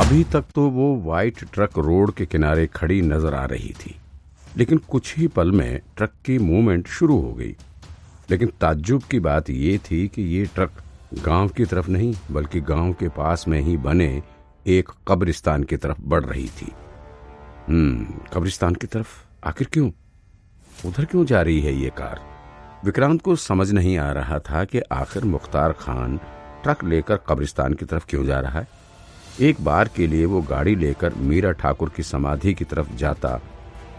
अभी तक तो वो वाइट ट्रक रोड के किनारे खड़ी नज़र आ रही थी। लेकिन कुछ ही पल में ट्रक की मूवमेंट शुरू हो गई। लेकिन ताज्जुब की बात ये थी कि ये ट्रक गाँव की तरफ़ नहीं, बल्कि गाँव के पास में ही बने एक कब्रिस्तान की तरफ़ बढ़ रही थी। हम्म कब्रिस्तान की तरफ़? आखिर क्यों? उधर क्यों जा रही है ये कार? विक्रांत को समझ नहीं आ रहा था कि आखिर मुख्तार खान ट्रक लेकर कब्रिस्तान की तरफ़ क्यों जा रहा है। एक बार के लिए वो गाड़ी लेकर मीरा ठाकुर की समाधि की तरफ़ जाता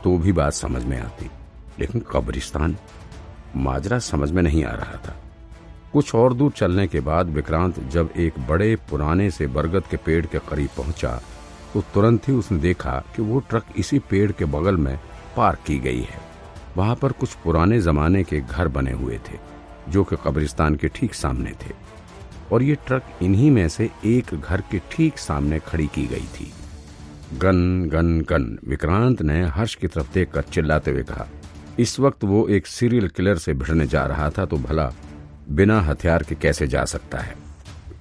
तो भी बात समझ में आती। लेकिन कब्रिस्तान, माजरा समझ में नहीं आ रहा था। कुछ और दूर चलने के बाद विक्रांत जब एक बड़े पुराने से बरगद के पेड़ के करीब पहुँचा तो तुरंत ही उसने देखा कि वो ट्रक इसी पेड़ के बगल में पार्क की गई है। वहाँ पर कुछ पुराने जमाने के घर बने हुए थे, जो कि कब्रिस्तान के ठीक सामने थे। और ये ट्रक इन्हीं में से एक घर के ठीक सामने खड़ी की गई थी। गन गन गन, विक्रांत ने हर्ष की तरफ़ देखकर चिल्लाते हुए कहा, इस वक्त वो एक सीरियल किलर से भिड़ने जा रहा था तो भला बिना हथियार के कैसे जा सकता है?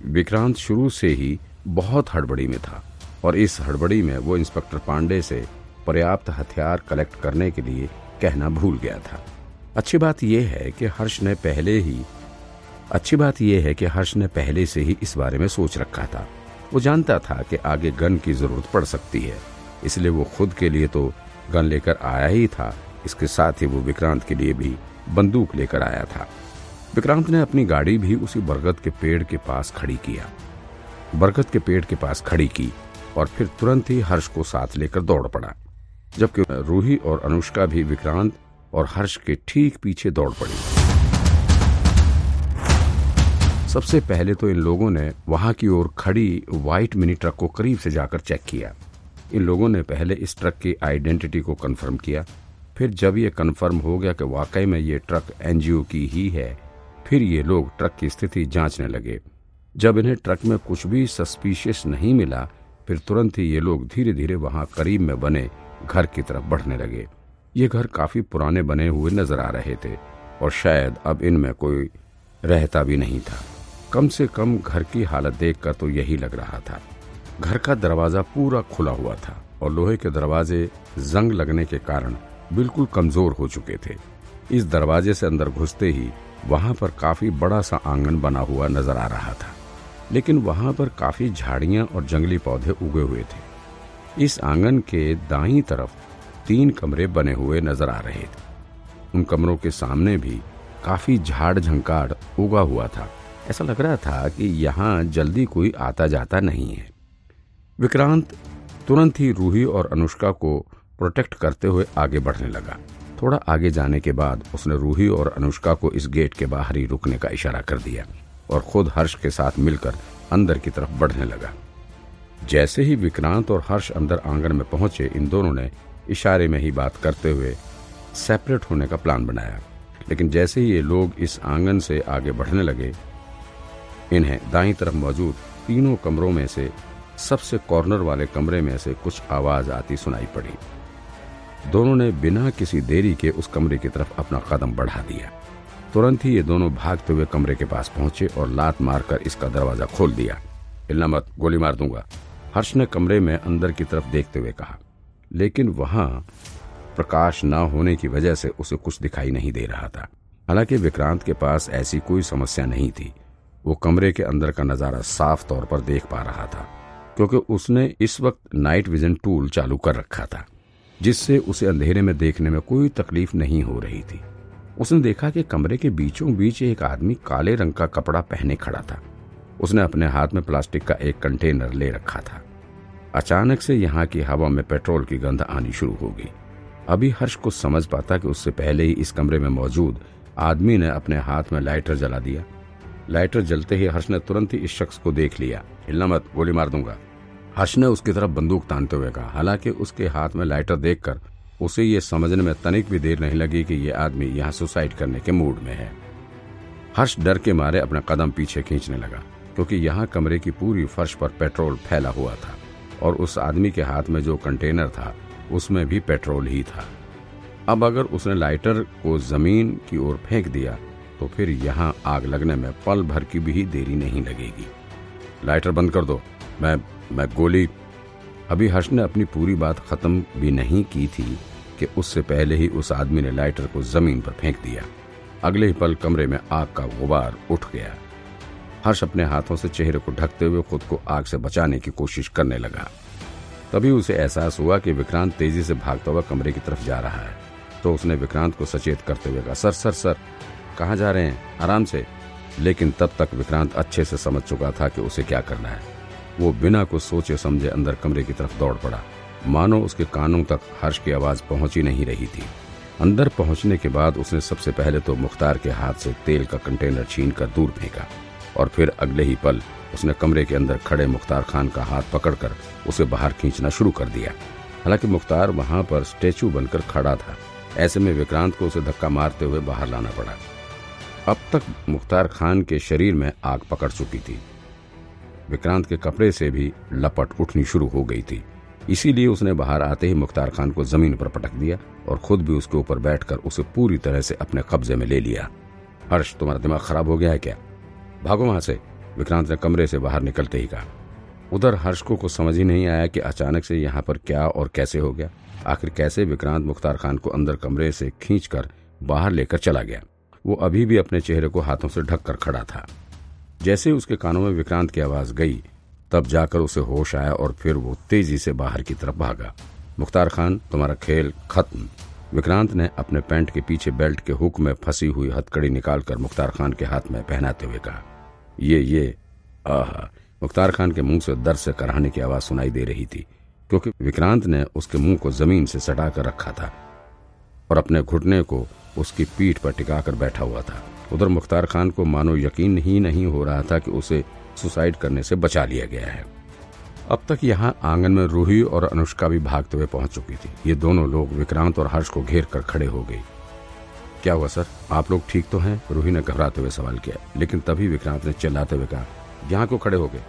विक्रांत शुरू से ही बहुत हड़बड़ी में था और इस हड़बड़ी में वो इंस्पेक्टर पांडे से पर्याप्त हथियार कलेक्ट करने के लिए कहना भूल गया था। अच्छी बात यह है कि हर्ष ने पहले ही अच्छी बात यह है कि हर्ष ने पहले से ही इस बारे में सोच रखा था। वो जानता था कि आगे गन की ज़रूरत पड़ सकती है, इसलिए वो खुद के लिए तो गन लेकर आया ही था, इसके साथ ही वो विक्रांत के लिए भी बंदूक लेकर आया था। विक्रांत ने अपनी गाड़ी भी उसी बरगद के पेड़ के पास खड़ी किया। बरगद के पेड़ के पास खड़ी की और फिर तुरंत ही हर्ष को साथ लेकर दौड़ पड़ा, जबकि रूही और अनुष्का भी विक्रांत और हर्ष के ठीक पीछे दौड़ पड़ी। सबसे पहले तो इन लोगों ने वहाँ की ओर खड़ी व्हाइट मिनी ट्रक को करीब से जाकर चेक किया। इन लोगों ने पहले इस ट्रक की आइडेंटिटी को कंफर्म किया, फिर जब ये कंफर्म हो गया कि वाकई में ये ट्रक एनजीओ की ही है, फिर ये लोग ट्रक की स्थिति जांचने लगे। जब इन्हें ट्रक में कुछ भी सस्पिशियस नहीं मिला, फिर तुरंत ही ये लोग धीरे धीरे वहाँ करीब में बने, घर की तरफ़ बढ़ने लगे। ये घर काफ़ी पुराने बने हुए नज़र आ रहे थे, और शायद अब इनमें कोई रहता भी नहीं था। कम से कम घर की हालत देखकर तो यही लग रहा था। घर का दरवाज़ा पूरा खुला हुआ था और लोहे के दरवाजे जंग लगने के कारण बिल्कुल कमज़ोर हो चुके थे। इस दरवाजे से अंदर घुसते ही वहाँ पर काफ़ी बड़ा सा आँगन बना हुआ नज़र आ रहा था। लेकिन वहाँ पर काफ़ी झाड़ियाँ और जंगली पौधे उगे हुए थे। इस आँगन के दाई तरफ़ तीन कमरे बने हुए नज़र आ रहे थे। उन कमरों के सामने भी काफ़ी झाड़ झंकाड़ उगा हुआ था। ऐसा लग रहा था कि यहाँ जल्दी कोई आता जाता नहीं है। विक्रांत तुरंत ही रूही और अनुष्का को प्रोटेक्ट करते हुए आगे बढ़ने लगा। थोड़ा आगे जाने के बाद उसने रूही और अनुष्का को इस गेट के बाहर ही रुकने का इशारा कर दिया और खुद हर्ष के साथ मिलकर अंदर की तरफ़ बढ़ने लगा। जैसे ही विक्रांत और हर्ष अंदर आँगन में पहुँचे, इन दोनों ने इशारे में ही बात करते हुए सेपरेट होने का प्लान बनाया। लेकिन जैसे ही ये लोग इस आँगन से आगे बढ़ने लगे इन्हें दाई तरफ़ मौजूद तीनों कमरों में से, सबसे कॉर्नर वाले कमरे में से कुछ आवाज़ आती सुनाई पड़ी। दोनों ने बिना किसी देरी के उस कमरे की तरफ़ अपना कदम बढ़ा दिया। तुरंत ही ये दोनों भागते हुए कमरे के पास पहुँचे और लात मारकर इसका दरवाज़ा खोल दिया। हिलना मत, गोली मार दूँगा, हर्ष ने कमरे में अंदर की तरफ़ देखते हुए कहा। लेकिन वहाँ प्रकाश न होने की वजह से उसे कुछ दिखाई नहीं दे रहा था। हालाँकि विक्रांत के पास ऐसी कोई समस्या नहीं थी। वो कमरे के अंदर का नज़ारा साफ़ तौर पर देख पा रहा था, क्योंकि उसने इस वक्त नाइट विजन टूल चालू कर रखा था, जिससे उसे अंधेरे में देखने में कोई तकलीफ़ नहीं हो रही थी। उसने देखा कि कमरे के बीचों बीच एक आदमी काले रंग का कपड़ा पहने खड़ा था। उसने अपने हाथ में प्लास्टिक का एक कंटेनर ले रखा था। अचानक से यहाँ की हवा में पेट्रोल की गंध आनी शुरू हो गई। अभी हर्ष को समझ पाता कि उससे पहले ही इस कमरे में मौजूद आदमी ने अपने हाथ में लाइटर जला दिया। लाइटर जलते ही हर्ष ने तुरंत ही इस शख्स को देख लिया। हिलना मत, गोली मार दूँगा। हर्ष ने उसकी तरफ़ बंदूक तानते हुए कहा। हालाँकि उसके हाथ में लाइटर देखकर उसे ये समझने में तनिक भी देर नहीं लगी कि ये आदमी यहाँ सुसाइड करने के मूड में है। हर्ष डर के मारे अपना कदम पीछे खींचने लगा, क्योंकि यहाँ कमरे की पूरी फर्श पर पेट्रोल फैला हुआ था, और उस आदमी के हाथ में जो कंटेनर था, उसमें भी पेट्रोल ही था। अब अगर उसने लाइटर को ज़मीन की ओर फेंक दिया तो फिर यहाँ आग लगने में पल भर की भी देरी नहीं लगेगी। लाइटर बंद कर दो। मैं मैं गोली। अभी हर्ष ने अपनी पूरी बात खत्म भी नहीं की थी कि उससे पहले ही उस आदमी ने लाइटर को ज़मीन पर फेंक दिया। अगले ही पल कमरे में आग का गुबार उठ गया। हर्ष अपने हाथों से चेहरे को ढकते हुए खुद को आग से बचाने की कोशिश करने लगा। तभी उसे एहसास हुआ कि विक्रांत तेज़ी से भागता हुआ कमरे की तरफ़ जा रहा है। तो उसने विक्रांत को सचेत करते हुए कहा, सर सर सर कहाँ जा रहे हैं? आराम से। लेकिन तब तक विक्रांत अच्छे से समझ चुका था कि उसे क्या करना है। वो बिना कुछ सोचे समझे अंदर कमरे की तरफ़ दौड़ पड़ा। मानो उसके कानों तक हर्ष की आवाज़ पहुँची नहीं रही थी। अंदर पहुँचने के बाद उसने सबसे पहले तो मुख्तार के हाथ से तेल का कंटेनर छीन कर दूर फेंका और फिर अगले ही पल उसने कमरे के अंदर खड़े मुख्तार खान का हाथ पकड़कर उसे बाहर खींचना शुरू कर दिया। हालाँकि मुख्तार वहाँ पर स्टेचू बनकर खड़ा था। ऐसे में विक्रांत को उसे धक्का मारते हुए बाहर लाना पड़ा। अब तक मुख्तार खान के शरीर में आग पकड़ चुकी थी। विक्रांत के कपड़े से भी लपट उठनी शुरू हो गई थी। इसीलिए उसने बाहर आते ही मुख्तार खान को ज़मीन पर पटक दिया और खुद भी उसके ऊपर बैठकर उसे पूरी तरह से अपने कब्जे में ले लिया। हर्ष, तुम्हारा दिमाग खराब हो गया है क्या? भागो वहाँ से, विक्रांत ने कमरे से बाहर निकलते ही कहा। उधर हर्ष को कुछ समझ ही नहीं आया कि अचानक से यहाँ पर क्या और कैसे हो गया। आखिर कैसे विक्रांत मुख्तार खान को अंदर कमरे से खींचकर बाहर लेकर चला गया? वो अभी भी अपने चेहरे को हाथों से ढककर खड़ा था। जैसे उसके कानों में विक्रांत की आवाज़ गई, तब जाकर उसे होश आया और फिर वो तेज़ी से बाहर की तरफ़ भागा। मुख्तार खान, तुम्हारा खेल खत्म। विक्रांत ने अपने पैंट के पीछे बेल्ट के हुक में फंसी हुई हथकड़ी निकालकर मुख्तार खान के हाथ में पहनाते हुए कहा, ये ये, आह! मुख्तार खान के मुँह से दर्द से कराने की आवाज़ सुनाई दे रही थी, क्योंकि विक्रांत ने उसके मुँह को ज़मीन से सटा कर रखा था और अपने घुटने को उसकी पीठ पर टिकाकर बैठा हुआ था। उधर मुख्तार खान को मानो यकीन ही नहीं हो रहा था कि उसे सुसाइड करने से बचा लिया गया है। अब तक यहाँ आँगन में रूही और अनुष्का भी भागते हुए पहुँच चुकी थी। ये दोनों लोग विक्रांत और हर्ष को घेर कर खड़े हो गई क्या हुआ, सर? आप लोग ठीक तो हैं? रूही ने घबराते हुए सवाल किया, लेकिन तभी विक्रांत ने चिल्लाते हुए कहा, यहाँ को खड़े हो गए?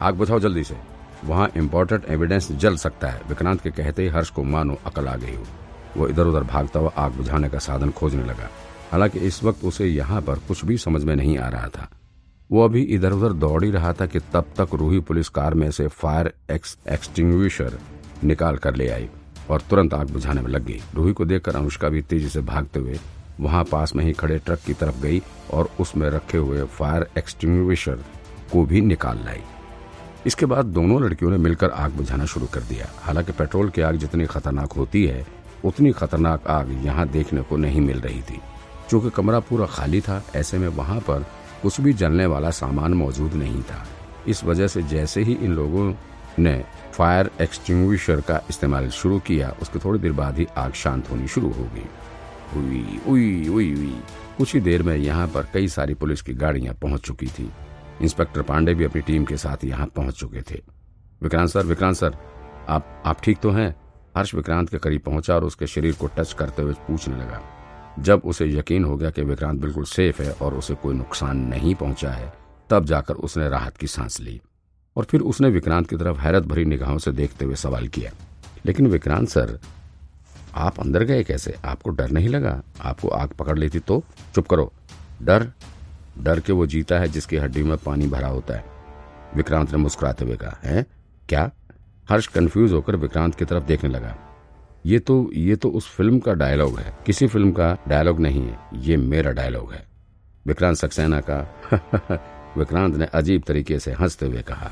आग बुझाओ जल्दी से। वहाँ इम्पोर्टेंट एविडेंस जल सकता है। विक्रांत के कहते ही हर्ष को मानो अकल आ गई हो। वो इधर उधर भागता हुआ आग बुझाने का साधन खोजने लगा। हालाँकि इस वक्त उसे यहाँ पर कुछ भी समझ में नहीं आ रहा था। वो अभी इधर उधर दौड़ ही रहा था कि तब तक रूही पुलिस कार में से फायर एक्स एक्सटिंग्विशर निकाल कर ले आई और तुरंत आग बुझाने में लग गई। रूही को देखकर अनुष्का भी तेज़ी से भागते हुए वहाँ पास में ही खड़े ट्रक की तरफ़ गई और उसमें रखे हुए फायर एक्सटिंग्विशर को भी निकाल लाई। इसके बाद दोनों लड़कियों ने मिलकर आग बुझाना शुरू कर दिया। हालाँकि पेट्रोल की आग जितनी खतरनाक होती है उतनी खतरनाक आग यहाँ देखने को नहीं मिल रही थी। चूँकि कमरा पूरा खाली था, ऐसे में वहाँ पर कुछ भी जलने वाला सामान मौजूद नहीं था। इस वजह से जैसे ही इन लोगों ने फायर एक्सटिंग्विशर का इस्तेमाल शुरू किया, उसके थोड़ी देर बाद ही आग शांत होनी शुरू हो गई। हुई उई उई उई। कुछ ही देर में यहाँ पर कई सारी पुलिस की गाड़ियाँ पहुँच चुकी थी। इंस्पेक्टर पांडे भी अपनी टीम के साथ यहाँ पहुँच चुके थे। विक्रांत सर विक्रांत सर, आप आप ठीक तो हैं? हर्ष विक्रांत के करीब पहुँचा और उसके शरीर को टच करते हुए पूछने लगा। जब उसे यकीन हो गया कि विक्रांत बिल्कुल सेफ़ है और उसे कोई नुकसान नहीं पहुँचा है, तब जाकर उसने राहत की सांस ली और फिर उसने विक्रांत की तरफ़ हैरत भरी निगाहों से देखते हुए सवाल किया, लेकिन विक्रांत सर, आप अंदर गए कैसे? आपको डर नहीं लगा? आपको आग पकड़ लेती तो? चुप करो। डर डर के वो जीता है जिसकी हड्डी में पानी भरा होता है। विक्रांत ने मुस्कुराते हुए कहा, है? क्या? हर्ष कंफ्यूज होकर विक्रांत की तरफ़ देखने लगा। ये तो ये तो उस फ़िल्म का डायलॉग है। किसी फ़िल्म का डायलॉग नहीं है। ये मेरा डायलॉग है। विक्रांत सक्सेना का, विक्रांत ने अजीब तरीके से हँसते हुए कहा।